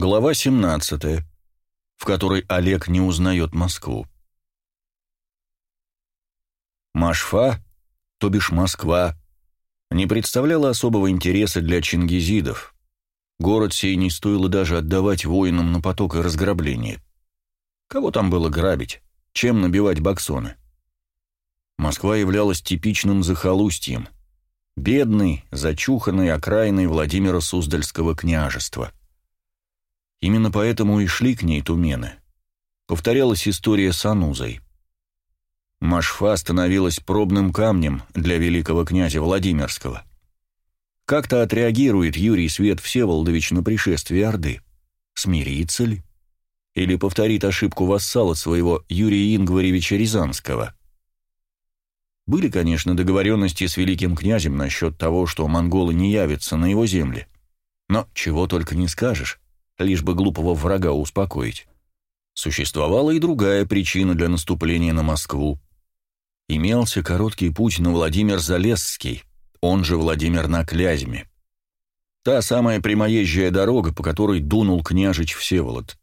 Глава 17, в которой Олег не узнает Москву. Машфа, то бишь Москва, не представляла особого интереса для чингизидов. Город сей не стоило даже отдавать воинам на поток и разграбление. Кого там было грабить? Чем набивать баксоны? Москва являлась типичным захолустьем, бедной, зачуханной окраиной Владимира Суздальского княжества. Именно поэтому и шли к ней тумены. Повторялась история с Анузой. Машфа становилась пробным камнем для великого князя Владимирского. Как-то отреагирует Юрий Свет Всеволодович на пришествие Орды? Смирится ли? Или повторит ошибку вассала своего Юрия Ингваревича Рязанского? Были, конечно, договоренности с великим князем насчет того, что монголы не явятся на его земле. Но чего только не скажешь лишь бы глупого врага успокоить. Существовала и другая причина для наступления на Москву. Имелся короткий путь на Владимир-Залесский, он же Владимир на Клязьме. Та самая прямоезжая дорога, по которой дунул княжич Всеволод.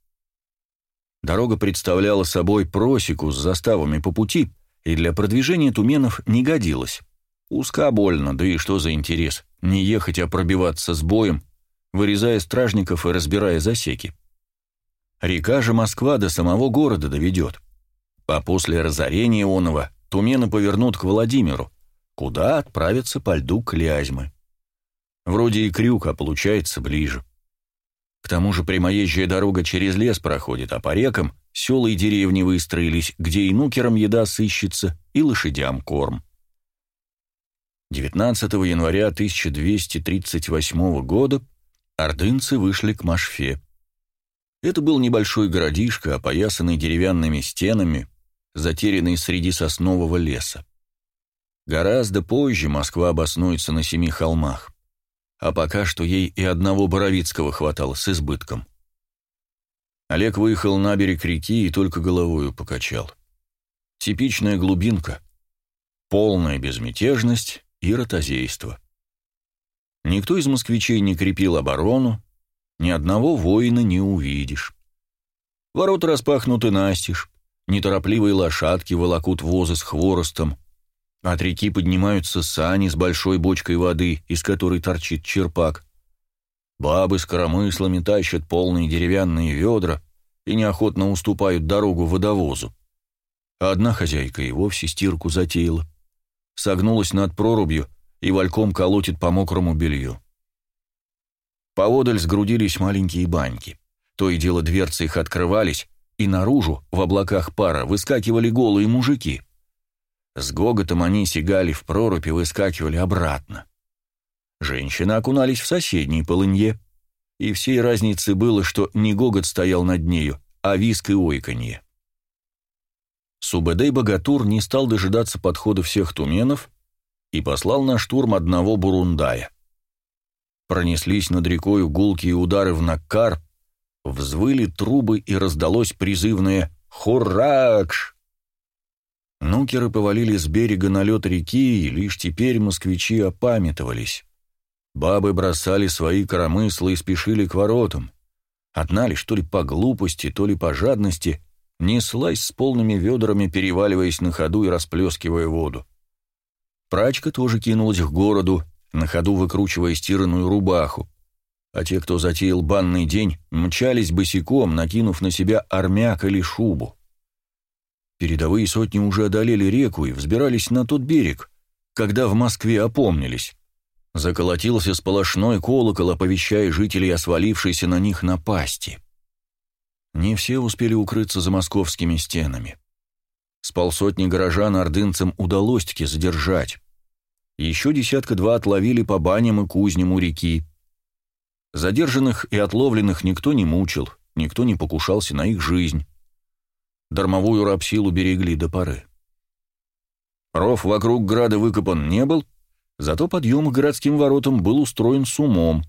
Дорога представляла собой просеку с заставами по пути, и для продвижения туменов не годилась. Узка больно, да и что за интерес, не ехать, а пробиваться с боем вырезая стражников и разбирая засеки. Река же Москва до самого города доведет. А после разорения Онова тумены повернут к Владимиру, куда отправятся по льду Клязьмы. Вроде и крюк, а получается ближе. К тому же прямоезжая дорога через лес проходит, а по рекам села и деревни выстроились, где и нукерам еда сыщется, и лошадям корм. 19 января 1238 года ордынцы вышли к Машфе. Это был небольшой городишко, опоясанный деревянными стенами, затерянный среди соснового леса. Гораздо позже Москва обоснуется на семи холмах, а пока что ей и одного Боровицкого хватало с избытком. Олег выехал на берег реки и только головою покачал. Типичная глубинка, полная безмятежность и ротозейство. Никто из москвичей не крепил оборону, ни одного воина не увидишь. Ворота распахнуты настежь, неторопливые лошадки волокут возы с хворостом, от реки поднимаются сани с большой бочкой воды, из которой торчит черпак. Бабы с коромыслами тащат полные деревянные ведра и неохотно уступают дорогу водовозу. одна хозяйка и вовсе стирку затеяла. Согнулась над прорубью и вальком колотит по мокрому белью. Поодаль сгрудились маленькие баньки. То и дело дверцы их открывались, и наружу, в облаках пара, выскакивали голые мужики. С гоготом они сигали в прорубь и выскакивали обратно. Женщины окунались в соседней полынье, и всей разницы было, что не гогот стоял над нею, а виск и ойканье. Субэдэй Богатур не стал дожидаться подхода всех туменов и послал на штурм одного бурундая. Пронеслись над рекой гулкие удары в Наккар, взвыли трубы и раздалось призывное «Хуракш!». Нукеры повалили с берега на лед реки, и лишь теперь москвичи опамятовались. Бабы бросали свои коромыслы и спешили к воротам. Одна лишь то ли по глупости, то ли по жадности неслась с полными ведрами, переваливаясь на ходу и расплескивая воду. Прачка тоже кинулась к городу, на ходу выкручивая стиранную рубаху, а те, кто затеял банный день, мчались босиком, накинув на себя армяк или шубу. Передовые сотни уже одолели реку и взбирались на тот берег, когда в Москве опомнились. Заколотился сполошной колокол, оповещая жителей о свалившейся на них напасти. Не все успели укрыться за московскими стенами. С полсотни горожан ордынцам удалось-таки задержать. Еще десятка-два отловили по баням и кузням у реки. Задержанных и отловленных никто не мучил, никто не покушался на их жизнь. Дармовую рабсилу берегли до поры. Ров вокруг града выкопан не был, зато подъем к городским воротам был устроен с умом.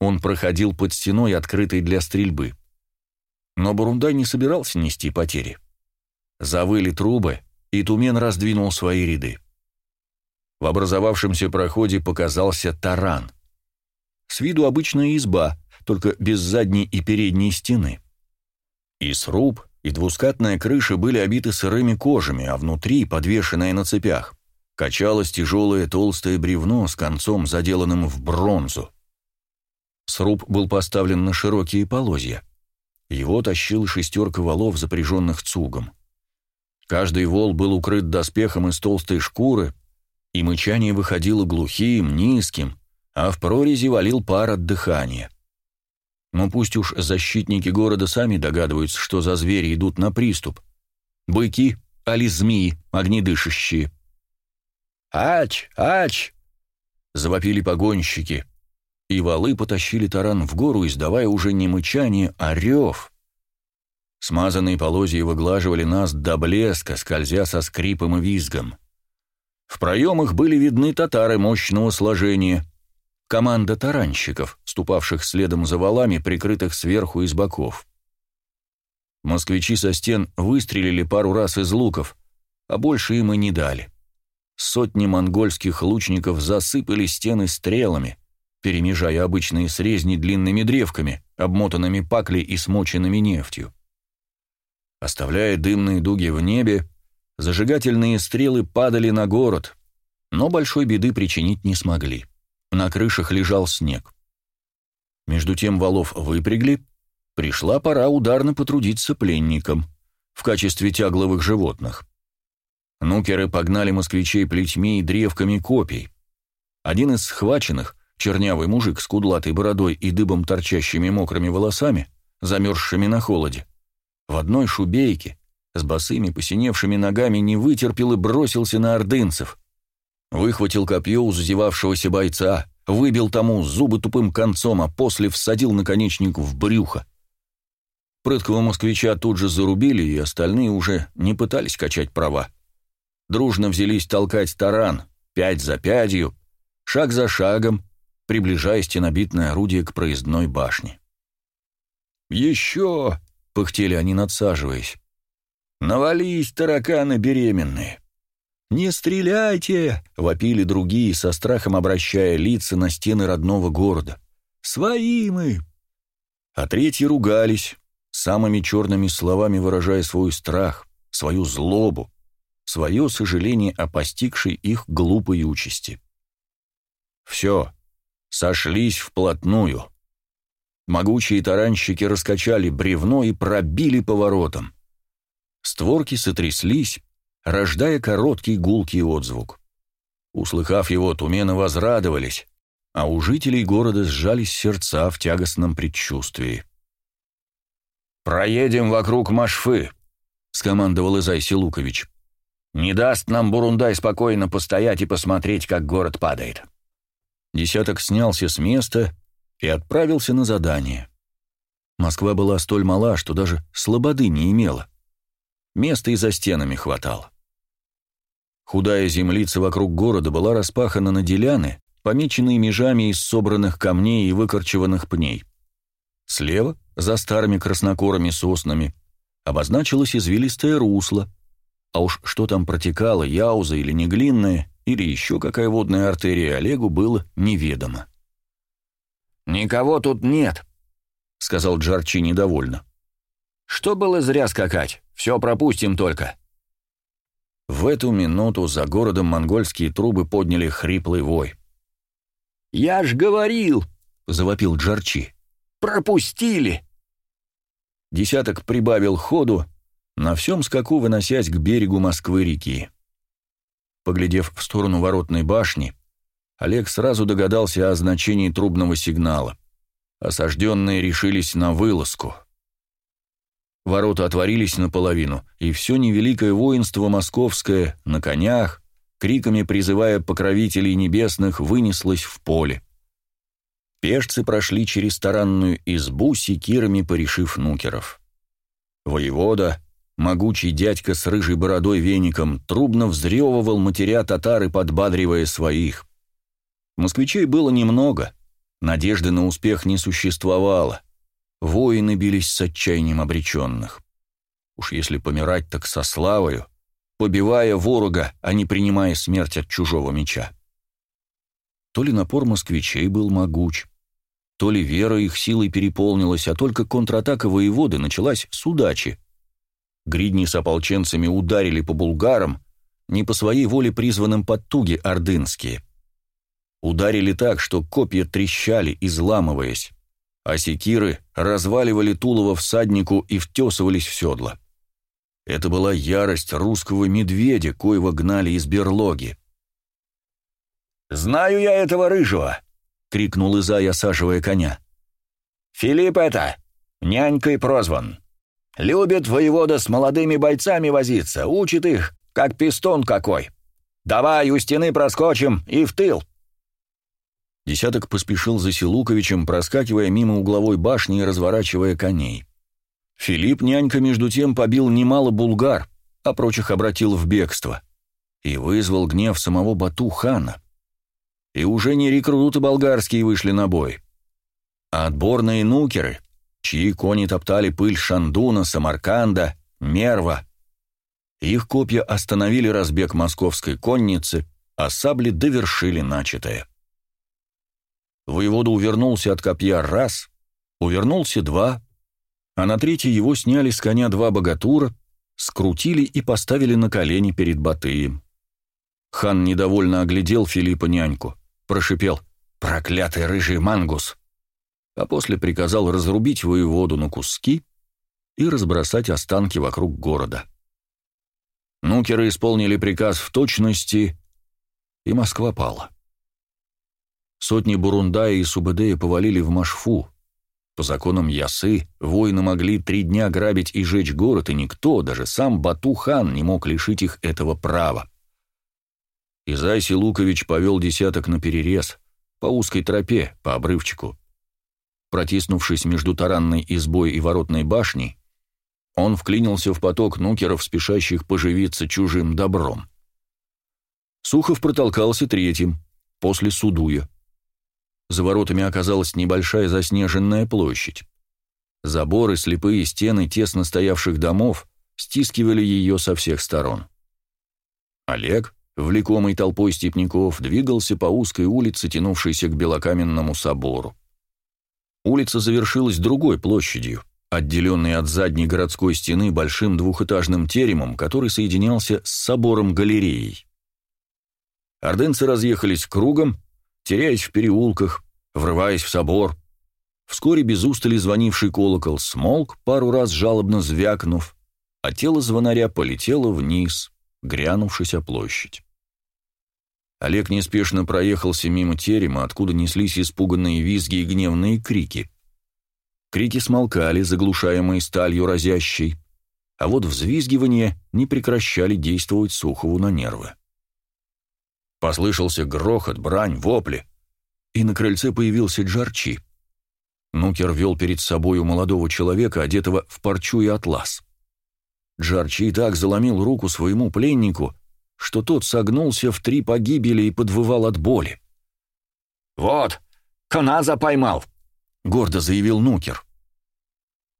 Он проходил под стеной, открытой для стрельбы. Но Бурундай не собирался нести потери. Завыли трубы, и Тумен раздвинул свои ряды. В образовавшемся проходе показался таран. С виду обычная изба, только без задней и передней стены. И сруб, и двускатная крыша были обиты сырыми кожами, а внутри, подвешенная на цепях, качалось тяжелое толстое бревно с концом, заделанным в бронзу. Сруб был поставлен на широкие полозья. Его тащил шестерка валов, запряженных цугом. Каждый вол был укрыт доспехом из толстой шкуры, и мычание выходило глухим, низким, а в прорези валил пар от дыхания. Но пусть уж защитники города сами догадываются, что за звери идут на приступ. Быки, али змеи, огнедышащие. «Ач! Ач!» — завопили погонщики, и валы потащили таран в гору, издавая уже не мычание, а рев. Смазанные полозья выглаживали нас до блеска, скользя со скрипом и визгом. В проемах были видны татары мощного сложения, команда таранщиков, ступавших следом за валами, прикрытых сверху и с боков. Москвичи со стен выстрелили пару раз из луков, а больше им и не дали. Сотни монгольских лучников засыпали стены стрелами, перемежая обычные срезни длинными древками, обмотанными паклей и смоченными нефтью. Оставляя дымные дуги в небе, зажигательные стрелы падали на город, но большой беды причинить не смогли. На крышах лежал снег. Между тем валов выпрягли, пришла пора ударно потрудиться пленникам в качестве тягловых животных. Нукеры погнали москвичей плетьми и древками копий. Один из схваченных, чернявый мужик с кудлатой бородой и дыбом торчащими мокрыми волосами, замерзшими на холоде, в одной шубейке, с босыми посиневшими ногами не вытерпел и бросился на ордынцев. Выхватил копье у зазевавшегося бойца, выбил тому зубы тупым концом, а после всадил наконечник в брюхо. Прыткого москвича тут же зарубили, и остальные уже не пытались качать права. Дружно взялись толкать таран, пять за пятью, шаг за шагом, приближая стенобитное орудие к проездной башне. «Еще!» — пыхтели они, надсаживаясь. «Навались, тараканы беременные!» «Не стреляйте!» — вопили другие, со страхом обращая лица на стены родного города. «Свои мы!» А третьи ругались, самыми черными словами выражая свой страх, свою злобу, свое сожаление о постигшей их глупой участи. Все, сошлись вплотную. Могучие таранщики раскачали бревно и пробили поворотом. Створки сотряслись, рождая короткий гулкий отзвук. Услыхав его, тумены возрадовались, а у жителей города сжались сердца в тягостном предчувствии. «Проедем вокруг Машфы», — скомандовал Изайси Лукович. «Не даст нам Бурундай спокойно постоять и посмотреть, как город падает». Десяток снялся с места и отправился на задание. Москва была столь мала, что даже слободы не имела. Места и за стенами хватало. Худая землица вокруг города была распахана на деляны, помеченные межами из собранных камней и выкорчеванных пней. Слева, за старыми краснокорыми соснами, обозначилось извилистое русло, а уж что там протекало, яуза или неглинная, или еще какая водная артерия Олегу, было неведомо. «Никого тут нет», — сказал Джарчи недовольно. «Что было зря скакать? Все пропустим только». В эту минуту за городом монгольские трубы подняли хриплый вой. «Я ж говорил!» — завопил Джарчи. «Пропустили!» Десяток прибавил ходу, на всем скаку выносясь к берегу Москвы-реки. Поглядев в сторону воротной башни, Олег сразу догадался о значении трубного сигнала. Осажденные решились на вылазку. Ворота отворились наполовину, и все невеликое воинство московское на конях, криками призывая покровителей небесных, вынеслось в поле. Пешцы прошли через таранную избу, секирами порешив нукеров. Воевода, могучий дядька с рыжей бородой веником, трубно взрёвывал матеря татары, подбадривая своих. Москвичей было немного, надежды на успех не существовало. Воины бились с отчаянием обреченных. Уж если помирать, так со славою, побивая ворога, а не принимая смерть от чужого меча. То ли напор москвичей был могуч, То ли вера их силой переполнилась, а только контратака воеводы началась с удачи. Гридни с ополченцами ударили по булгарам, не по своей воле призванным подтуги ордынские. Ударили так, что копья трещали, изламываясь, а секиры разваливали тулово всаднику и втесывались в седла. Это была ярость русского медведя, коего гнали из берлоги. «Знаю я этого рыжего!» — крикнул Изай, осаживая коня. «Филипп это! Нянькой прозван. Любит воевода с молодыми бойцами возиться, учит их, как пистон какой. Давай у стены проскочим и в тыл!» Десяток поспешил за Силуковичем, проскакивая мимо угловой башни и разворачивая коней. Филипп нянька между тем побил немало булгар, а прочих обратил в бегство, и вызвал гнев самого Бату-хана. И уже не рекруты болгарские вышли на бой, а отборные нукеры, чьи кони топтали пыль Шандуна, Самарканда, Мерва. Их копья остановили разбег московской конницы, а сабли довершили начатое. Воевода увернулся от копья раз, увернулся два, а на третий его сняли с коня два богатура, скрутили и поставили на колени перед Батыем. Хан недовольно оглядел Филиппа няньку, прошипел «Проклятый рыжий мангус!» а после приказал разрубить воеводу на куски и разбросать останки вокруг города. Нукеры исполнили приказ в точности, и Москва пала. Сотни Бурундая и Субэдея повалили в Машфу, по законам Ясы, воины могли три дня грабить и жечь город, и никто, даже сам Бату-хан, не мог лишить их этого права. Изайси Лукович повел десяток на перерез, по узкой тропе, по обрывчику. Протиснувшись между таранной избой и воротной башней, он вклинился в поток нукеров, спешащих поживиться чужим добром. Сухов протолкался третьим, после Судуя. За воротами оказалась небольшая заснеженная площадь. Заборы, слепые стены тесно стоявших домов стискивали ее со всех сторон. Олег, влекомый толпой степняков, двигался по узкой улице, тянувшейся к белокаменному собору. Улица завершилась другой площадью, отделенной от задней городской стены большим двухэтажным теремом, который соединялся с собором-галереей. Ордынцы разъехались кругом, теряясь в переулках, врываясь в собор. Вскоре без устали звонивший колокол смолк, пару раз жалобно звякнув, а тело звонаря полетело вниз, грянувшись о площадь. Олег неспешно проехался мимо терема, откуда неслись испуганные визги и гневные крики. Крики смолкали, заглушаемые сталью разящей, а вот взвизгивания не прекращали действовать Сухову на нервы. Послышался грохот, брань, вопли, и на крыльце появился Джарчи. Нукер вел перед собой у молодого человека, одетого в парчу и атлас. Джарчи так заломил руку своему пленнику, что тот согнулся в три погибели и подвывал от боли. «Вот, Коназа поймал!» — гордо заявил Нукер.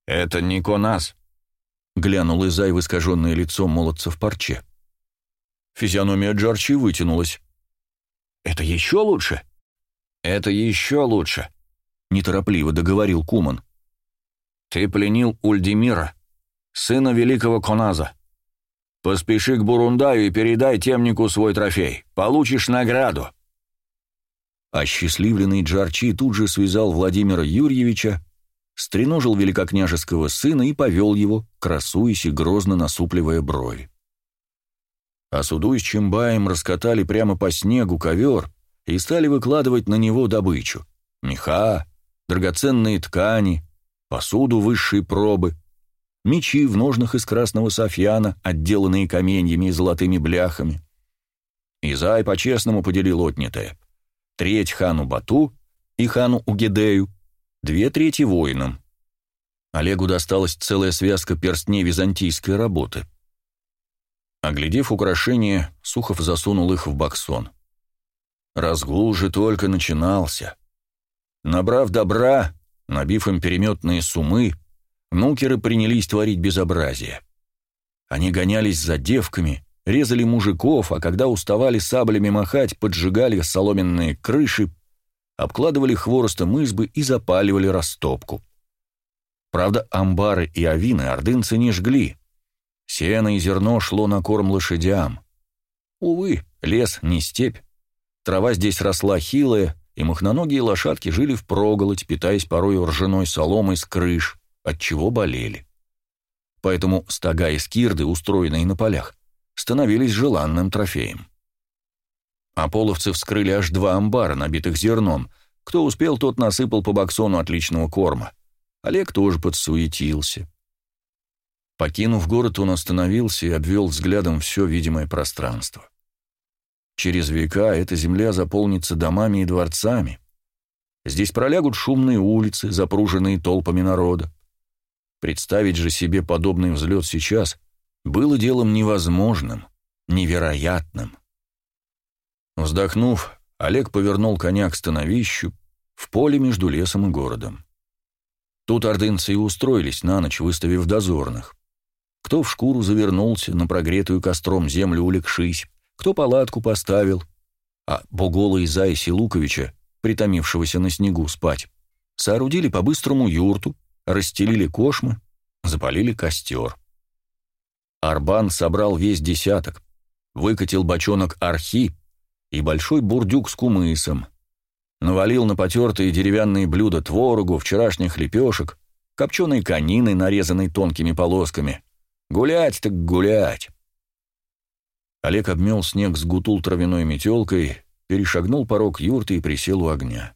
«Это не Коназ», — глянул Изай в искаженное лицо молодца в парче. Физиономия Джарчи вытянулась. «Это еще лучше?» «Это еще лучше», — неторопливо договорил Куман. «Ты пленил Ульдимира, сына великого Коназа. Поспеши к Бурундаю и передай темнику свой трофей. Получишь награду». Осчастливленный Джарчи тут же связал Владимира Юрьевича, стреножил великокняжеского сына и повел его, красуясь и грозно насупливая брови а Суду с Чимбаем раскатали прямо по снегу ковер и стали выкладывать на него добычу. Меха, драгоценные ткани, посуду высшей пробы, мечи в ножнах из красного софьяна, отделанные каменьями и золотыми бляхами. Изай по-честному поделил отнятое. Треть хану Бату и хану Угедею, две трети воинам. Олегу досталась целая связка перстней византийской работы — Оглядев украшения, Сухов засунул их в баксон. Разгул же только начинался. Набрав добра, набив им переметные сумы, нукеры принялись творить безобразие. Они гонялись за девками, резали мужиков, а когда уставали саблями махать, поджигали соломенные крыши, обкладывали хворостом избы и запаливали растопку. Правда, амбары и авины ордынцы не жгли. Сено и зерно шло на корм лошадям. Увы, лес не степь. Трава здесь росла хилая, и махноногие лошадки жили впроголодь, питаясь порой ржаной соломой с крыш, от чего болели. Поэтому стога и скирды, устроенные на полях, становились желанным трофеем. Аполовцы вскрыли аж два амбара, набитых зерном. Кто успел, тот насыпал по баксону отличного корма. Олег тоже подсуетился. Покинув город, он остановился и обвел взглядом все видимое пространство. Через века эта земля заполнится домами и дворцами. Здесь пролягут шумные улицы, запруженные толпами народа. Представить же себе подобный взлет сейчас было делом невозможным, невероятным. Вздохнув, Олег повернул коня к становищу в поле между лесом и городом. Тут ордынцы и устроились на ночь, выставив дозорных. Кто в шкуру завернулся, на прогретую костром землю улегшись, кто палатку поставил, а Богола и Зайси Луковича, притомившегося на снегу спать, соорудили по-быстрому юрту, расстелили кошмы, запалили костер. Арбан собрал весь десяток, выкатил бочонок архи и большой бурдюк с кумысом, навалил на потертые деревянные блюда творогу, вчерашних лепешек, копченой конины, нарезанной тонкими полосками. Гулять так гулять. Олег обмел снег с гутул травяной метелкой, перешагнул порог юрты и присел у огня.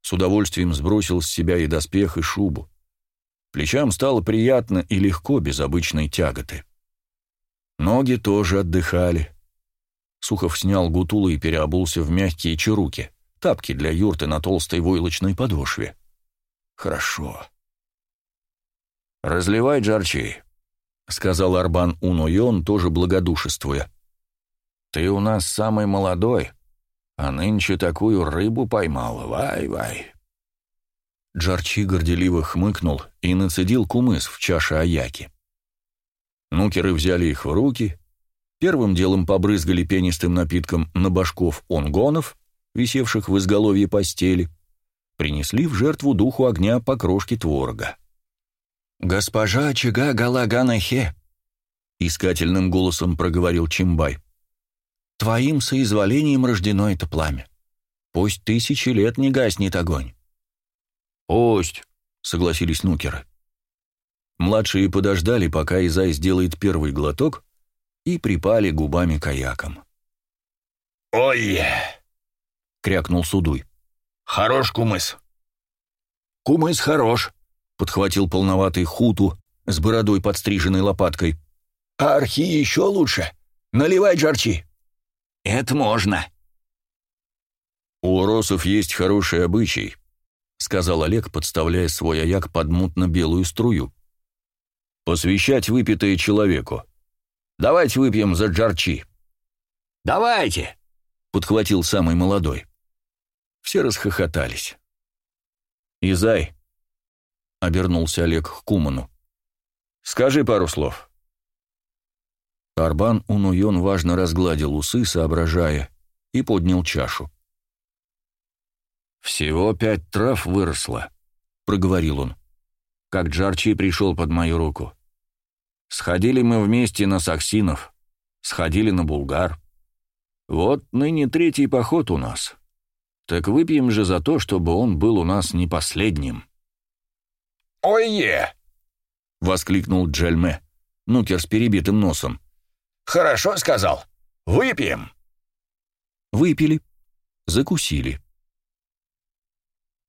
С удовольствием сбросил с себя и доспех, и шубу. Плечам стало приятно и легко, без обычной тяготы. Ноги тоже отдыхали. Сухов снял гутулы и переобулся в мягкие чаруки, тапки для юрты на толстой войлочной подошве. Хорошо. «Разливай джарчи», — сказал Арбан Унойон, тоже благодушествуя. «Ты у нас самый молодой, а нынче такую рыбу поймал, вай-вай». Джарчи горделиво хмыкнул и нацедил кумыс в чаше аяки. Нукеры взяли их в руки, первым делом побрызгали пенистым напитком на башков онгонов, висевших в изголовье постели, принесли в жертву духу огня по крошке творога. «Госпожа очага Галаганахе», — искательным голосом проговорил Чимбай, — «твоим соизволением рождено это пламя. Пусть тысячи лет не гаснет огонь». «Пусть», — согласились нукеры. Младшие подождали, пока Изай сделает первый глоток, и припали губами к аякам. «Ой!» — крякнул Судуй. «Хорош кумыс». «Кумыс хорош», подхватил полноватый хуту с бородой подстриженной лопаткой. «А архи еще лучше. Наливай джарчи». «Это можно». «У уросов есть хороший обычай», — сказал Олег, подставляя свой аяк под мутно-белую струю. «Посвящать выпитое человеку. Давайте выпьем за джарчи». «Давайте», — подхватил самый молодой. Все расхохотались. «Изай, — обернулся Олег к Куману. «Скажи пару слов». Арбан Унуйон важно разгладил усы, соображая, и поднял чашу. «Всего пять трав выросло», — проговорил он, — «как Джарчи пришел под мою руку. Сходили мы вместе на Саксинов, сходили на Булгар. Вот ныне третий поход у нас. Так выпьем же за то, чтобы он был у нас не последним». «Ой-е!» — воскликнул Джельме, нукер с перебитым носом. «Хорошо сказал. Выпьем!» Выпили, закусили.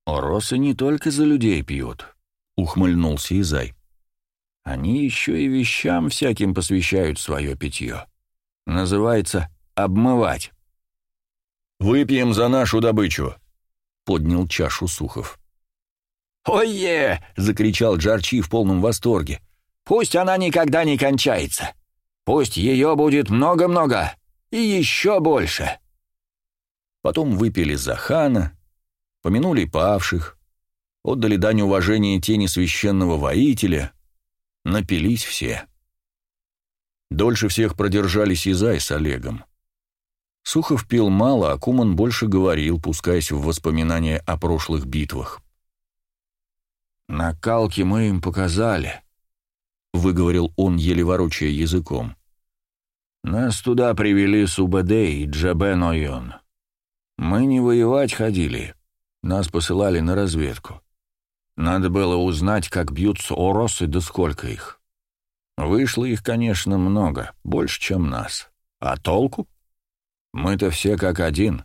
«Оросы не только за людей пьют», — ухмыльнулся Изай. «Они еще и вещам всяким посвящают свое питье. Называется «обмывать». «Выпьем за нашу добычу», — поднял чашу Сухов. «Ой-е!» — закричал Джарчи в полном восторге. «Пусть она никогда не кончается. Пусть ее будет много-много и еще больше». Потом выпили за хана, помянули павших, отдали дань уважения тени священного воителя, напились все. Дольше всех продержались Изай с Олегом. Сухов пил мало, а Куман больше говорил, пускаясь в воспоминания о прошлых битвах. «Накалки мы им показали», — выговорил он, еле ворочая языком. «Нас туда привели Субэдэ и Джабен Ойон. Мы не воевать ходили, нас посылали на разведку. Надо было узнать, как бьются оросы, да сколько их. Вышло их, конечно, много, больше, чем нас. А толку? Мы-то все как один,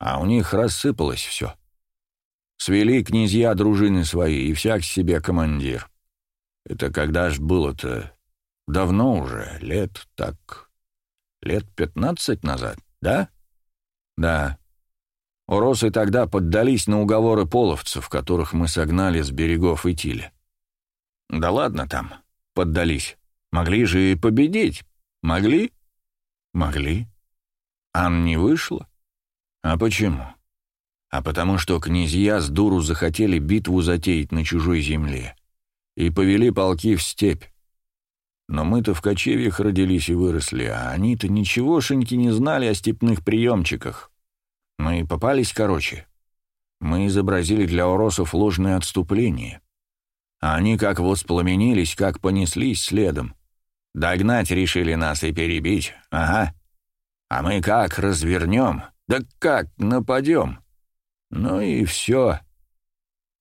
а у них рассыпалось все. Свели князья дружины свои, и всяк себе командир. Это когда ж было-то? Давно уже, лет так... Лет пятнадцать назад, да? Да. Уросы тогда поддались на уговоры половцев, которых мы согнали с берегов Итиля. Да ладно там, поддались. Могли же и победить. Могли? Могли. Ан не вышло? А почему? А потому что князья с дуру захотели битву затеять на чужой земле и повели полки в степь. Но мы-то в кочевьях родились и выросли, а они-то ничегошеньки не знали о степных приемчиках. Мы попались, короче. Мы изобразили для уросов ложное отступление. А они как воспламенились, как понеслись следом. Догнать решили нас и перебить, ага. А мы как развернем, да как нападем. Ну и все.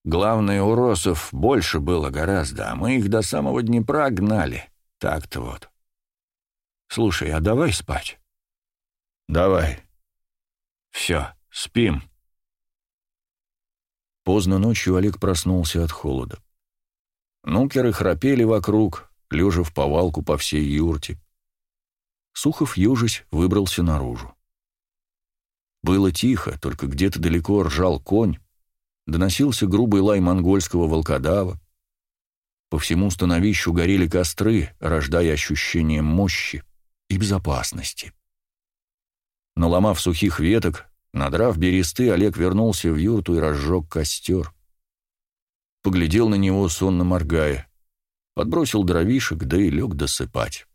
Главное, у росов больше было гораздо, а мы их до самого Днепра гнали. Так-то вот. Слушай, а давай спать? Давай. Все, спим. Поздно ночью Олег проснулся от холода. Нукеры храпели вокруг, лежа в повалку по всей юрте. Сухов, ежись, выбрался наружу. Было тихо, только где-то далеко ржал конь, доносился грубый лай монгольского волкодава. По всему становищу горели костры, рождая ощущение мощи и безопасности. Наломав сухих веток, надрав бересты, Олег вернулся в юрту и разжег костер. Поглядел на него, сонно моргая, подбросил дровишек, да и лег досыпать.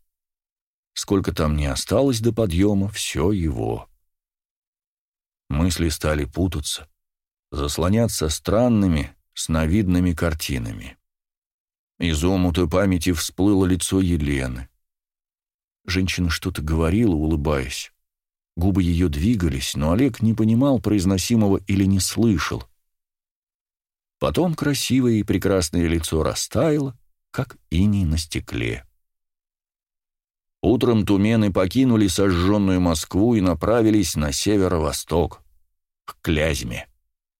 Сколько там не осталось до подъема, все его. Мысли стали путаться, заслоняться странными, сновидными картинами. Из омута памяти всплыло лицо Елены. Женщина что-то говорила, улыбаясь. Губы ее двигались, но Олег не понимал произносимого или не слышал. Потом красивое и прекрасное лицо растаяло, как иней на стекле. Утром тумены покинули сожженную Москву и направились на северо-восток, к Клязьме.